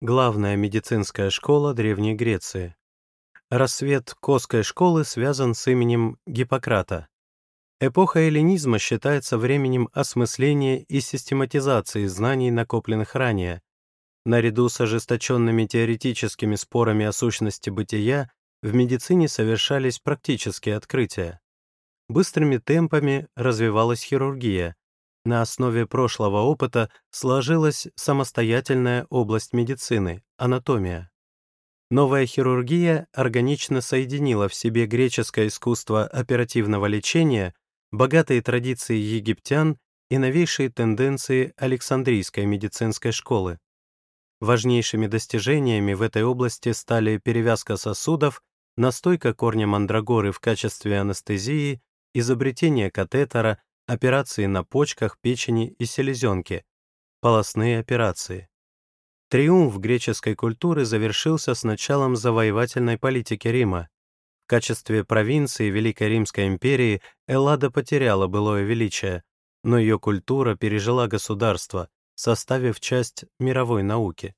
главная медицинская школа Древней Греции. Рассвет Косской школы связан с именем Гиппократа. Эпоха эллинизма считается временем осмысления и систематизации знаний, накопленных ранее. Наряду с ожесточенными теоретическими спорами о сущности бытия в медицине совершались практические открытия. Быстрыми темпами развивалась хирургия. На основе прошлого опыта сложилась самостоятельная область медицины — анатомия. Новая хирургия органично соединила в себе греческое искусство оперативного лечения богатые традиции египтян и новейшие тенденции Александрийской медицинской школы. Важнейшими достижениями в этой области стали перевязка сосудов, настойка корня мандрагоры в качестве анестезии, изобретение катетера, операции на почках, печени и селезенке, полостные операции. Триумф греческой культуры завершился с началом завоевательной политики Рима. В качестве провинции Великой Римской империи Эллада потеряла былое величие, но ее культура пережила государство, составив часть мировой науки.